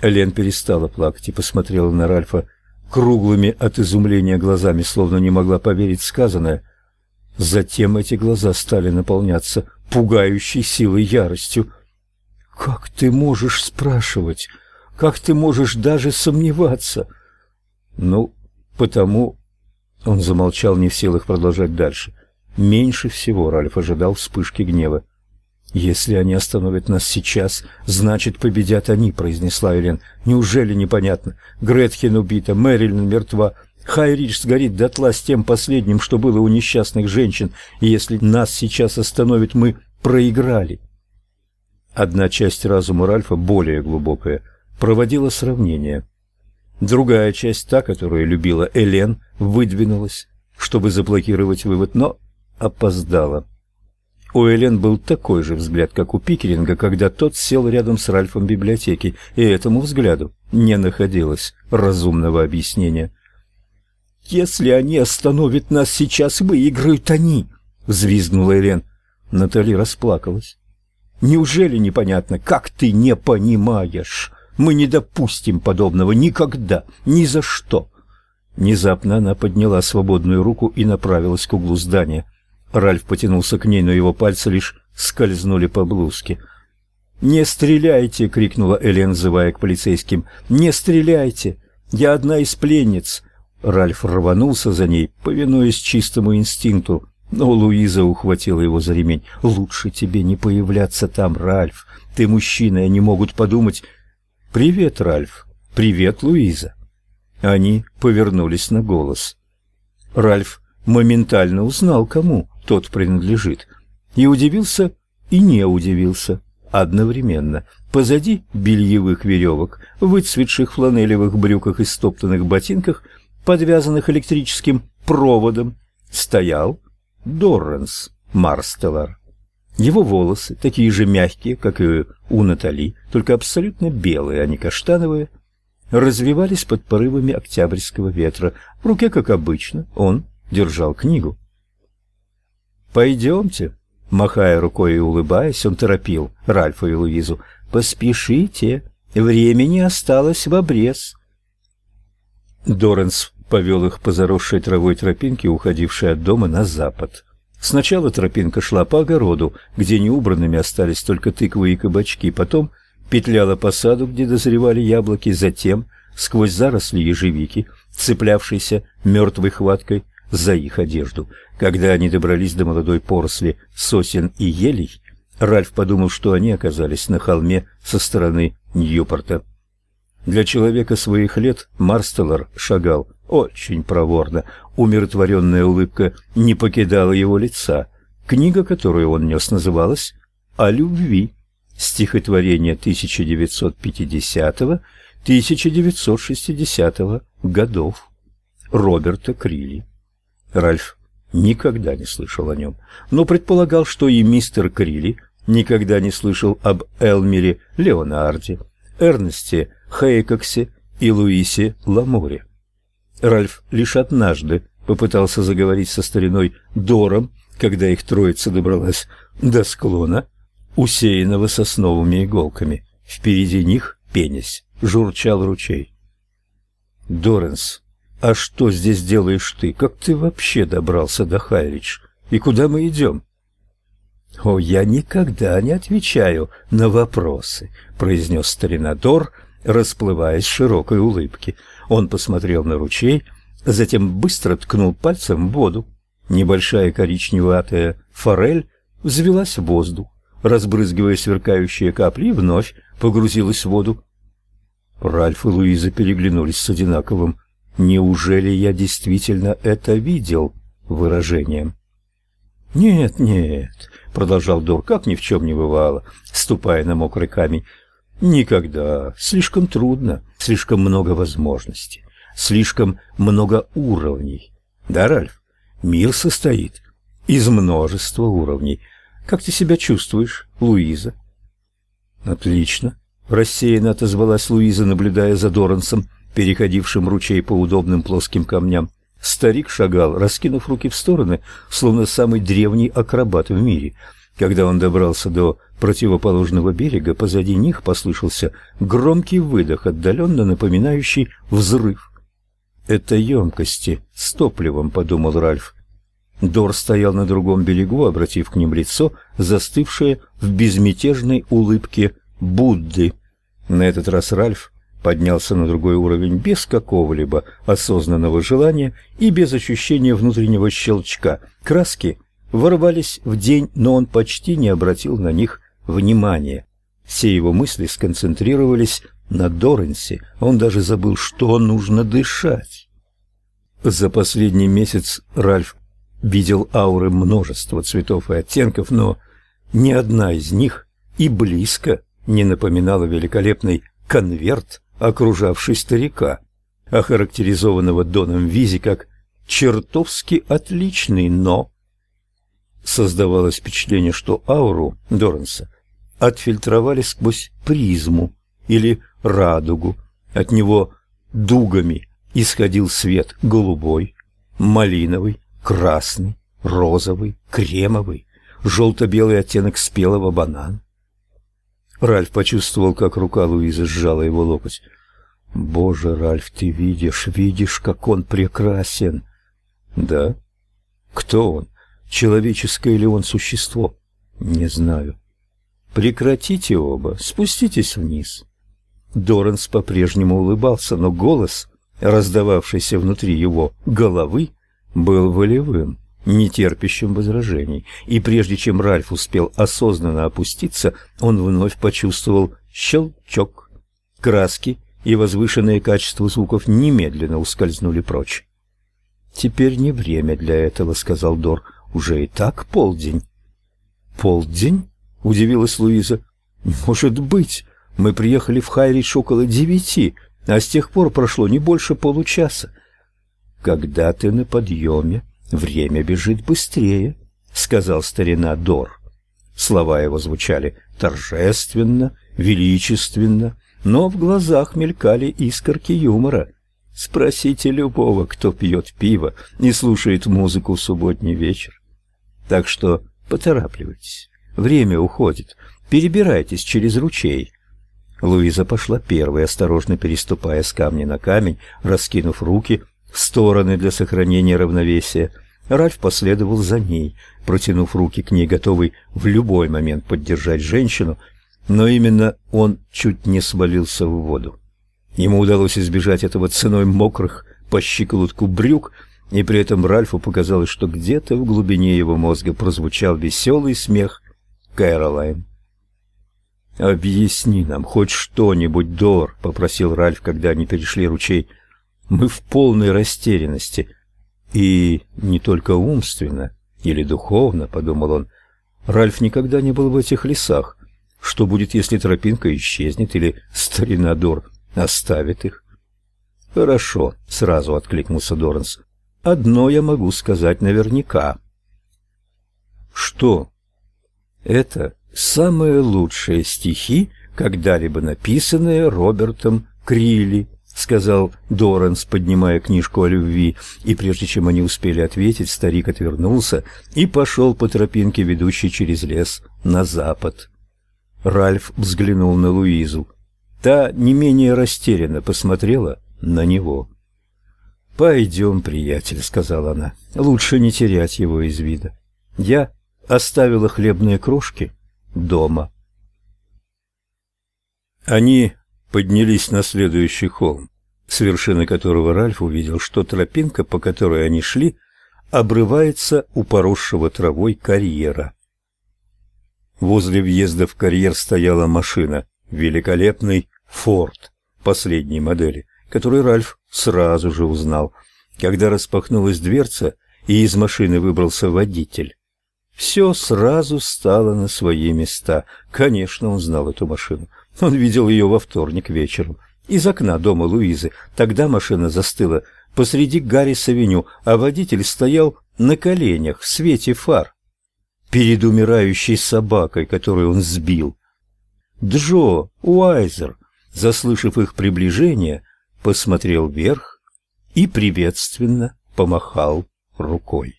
Элен перестала плакать и посмотрела на Ральфа круглыми от изумления глазами, словно не могла поверить сказанное. Затем эти глаза стали наполняться пугающей силой яростью. «Как ты можешь спрашивать? Как ты можешь даже сомневаться?» «Ну, потому...» Он замолчал, не в силах продолжать дальше. Меньше всего Ральф ожидал вспышки гнева. «Если они остановят нас сейчас, значит, победят они», — произнесла Элен. «Неужели непонятно? Гретхен убита, Мэрилин мертва, Хайридж сгорит дотла с тем последним, что было у несчастных женщин, и если нас сейчас остановят, мы проиграли». Одна часть разума Ральфа, более глубокая, проводила сравнение. Другая часть, та, которую любила Элен, выдвинулась, чтобы заблокировать вывод, но опоздала. У Элен был такой же взгляд, как у Пикеринга, когда тот сел рядом с Ральфом в библиотеке, и этому взгляду не находилось разумного объяснения. «Если они остановят нас сейчас, выиграют они!» — взвизгнула Элен. Натали расплакалась. «Неужели непонятно, как ты не понимаешь? Мы не допустим подобного никогда, ни за что!» Внезапно она подняла свободную руку и направилась к углу здания. Ральф потянулся к ней, но его пальцы лишь скользнули по блузке. «Не стреляйте!» — крикнула Элен, взывая к полицейским. «Не стреляйте! Я одна из пленниц!» Ральф рванулся за ней, повинуясь чистому инстинкту, но Луиза ухватила его за ремень. «Лучше тебе не появляться там, Ральф. Ты мужчина, и они могут подумать...» «Привет, Ральф. Привет, Луиза». Они повернулись на голос. Ральф моментально узнал, кому тот принадлежит. И удивился, и не удивился одновременно. Позади бельевых веревок, выцветших фланелевых брюках и стоптанных ботинках, подвязанных электрическим проводом, стоял Дорренс Марстеллар. Его волосы, такие же мягкие, как и у Натали, только абсолютно белые, а не каштановые, развивались под порывами октябрьского ветра. В руке, как обычно, он держал книгу. «Пойдемте», — махая рукой и улыбаясь, он торопил Ральфа и Луизу. «Поспешите, времени осталось в обрез». Доренс повел их по заросшей травой тропинке, уходившей от дома на запад. Сначала тропинка шла по огороду, где неубранными остались только тыквы и кабачки, потом петляла по саду, где дозревали яблоки, затем сквозь заросли ежевики, цеплявшейся мертвой хваткой за их одежду. Когда они добрались до молодой поросли сосен и елей, Ральф подумал, что они оказались на холме со стороны Ньюпорта. Для человека своих лет Марстеллар шагал очень проворно. Умиротворенная улыбка не покидала его лица. Книга, которую он нес, называлась «О любви». Стихотворение 1950-1960 годов Роберта Крилли. Ральф никогда не слышал о нем, но предполагал, что и мистер Крилли никогда не слышал об Элмере Леонарде, Эрнесте Хейкоксе и Луисе Ламоре. Ральф лишь однажды попытался заговорить со стариной Дором, когда их троица добралась до склона, усеянного сосновыми иголками. Впереди них, пенясь, журчал ручей. Доренс «А что здесь делаешь ты? Как ты вообще добрался до Хайридж? И куда мы идем?» «О, я никогда не отвечаю на вопросы», — произнес старинадор, расплываясь в широкой улыбке. Он посмотрел на ручей, затем быстро ткнул пальцем в воду. Небольшая коричневатая форель взвелась в воздух, разбрызгивая сверкающие капли, и вновь погрузилась в воду. Ральф и Луиза переглянулись с одинаковым Неужели я действительно это видел? Выражением. Нет, нет, продолжал Дор, как ни в чем не бывало, ступая на мокрый камень. Никогда. Слишком трудно, слишком много возможностей, слишком много уровней. Да, Ральф? Мир состоит из множества уровней. Как ты себя чувствуешь, Луиза? Отлично, рассеянно отозвалась Луиза, наблюдая за Доронсом переходившим ручей по удобным плоским камням. Старик шагал, раскинув руки в стороны, словно самый древний акробат в мире. Когда он добрался до противоположного берега, позади них послышался громкий выдох, отдаленно напоминающий взрыв. «Это емкости с топливом», — подумал Ральф. Дор стоял на другом берегу, обратив к ним лицо, застывшее в безмятежной улыбке Будды. На этот раз Ральф поднялся на другой уровень без какого-либо осознанного желания и без ощущения внутреннего щелчка. Краски ворвались в день, но он почти не обратил на них внимания. Все его мысли сконцентрировались на Доренсе, он даже забыл, что нужно дышать. За последний месяц Ральф видел ауры множества цветов и оттенков, но ни одна из них и близко не напоминала великолепный конверт, окружавший старика, охарактеризованного Доном Визи как чертовски отличный, но создавалось впечатление, что ауру Доранса отфильтровали сквозь призму или радугу. От него дугами исходил свет голубой, малиновый, красный, розовый, кремовый, желто-белый оттенок спелого банана. Ральф почувствовал, как рука Луизы сжала его локоть. «Боже, Ральф, ты видишь, видишь, как он прекрасен!» «Да? Кто он? Человеческое ли он существо? Не знаю. Прекратите оба, спуститесь вниз. Доранс по-прежнему улыбался, но голос, раздававшийся внутри его головы, был волевым, нетерпящим возражений, и прежде чем Ральф успел осознанно опуститься, он вновь почувствовал щелчок. Краски и возвышенное качество звуков немедленно ускользнули прочь. «Теперь не время для этого», — сказал Дор. Уже и так полдень. Полдень? Удивилась Луиза. Может быть. Мы приехали в Хайрич около девяти, а с тех пор прошло не больше получаса. Когда ты на подъеме, время бежит быстрее, сказал старина Дор. Слова его звучали торжественно, величественно, но в глазах мелькали искорки юмора. Спросите любого, кто пьет пиво и слушает музыку в субботний вечер. Так что поторапливайтесь. Время уходит. Перебирайтесь через ручей. Луиза пошла первой, осторожно переступая с камня на камень, раскинув руки в стороны для сохранения равновесия. Ральф последовал за ней, протянув руки к ней, готовый в любой момент поддержать женщину, но именно он чуть не свалился в воду. Ему удалось избежать этого ценой мокрых по щиколотку брюк, и при этом Ральфу показалось, что где-то в глубине его мозга прозвучал веселый смех Кэролайн. «Объясни нам хоть что-нибудь, Дор», — попросил Ральф, когда они перешли ручей. «Мы в полной растерянности. И не только умственно или духовно», — подумал он. Ральф никогда не был в этих лесах. Что будет, если тропинка исчезнет или старина Дор оставит их? «Хорошо», — сразу откликнулся Доранс. Одно я могу сказать наверняка. Что? Это самые лучшие стихи, когда-либо написанные Робертом Крилли, сказал Доранс, поднимая книжку о любви, и прежде чем они успели ответить, старик отвернулся и пошел по тропинке, ведущей через лес на запад. Ральф взглянул на Луизу. Та не менее растерянно посмотрела на него. «Пойдем, приятель», — сказала она. «Лучше не терять его из вида. Я оставила хлебные крошки дома». Они поднялись на следующий холм, с вершины которого Ральф увидел, что тропинка, по которой они шли, обрывается у поросшего травой карьера. Возле въезда в карьер стояла машина, великолепный «Форд» последней модели который Ральф сразу же узнал, когда распахнулась дверца и из машины выбрался водитель. Все сразу стало на свои места. Конечно, он знал эту машину. Он видел ее во вторник вечером из окна дома Луизы. Тогда машина застыла посреди Гаррис-авеню, а водитель стоял на коленях в свете фар перед умирающей собакой, которую он сбил. Джо Уайзер, заслышав их приближение, посмотрел вверх и приветственно помахал рукой.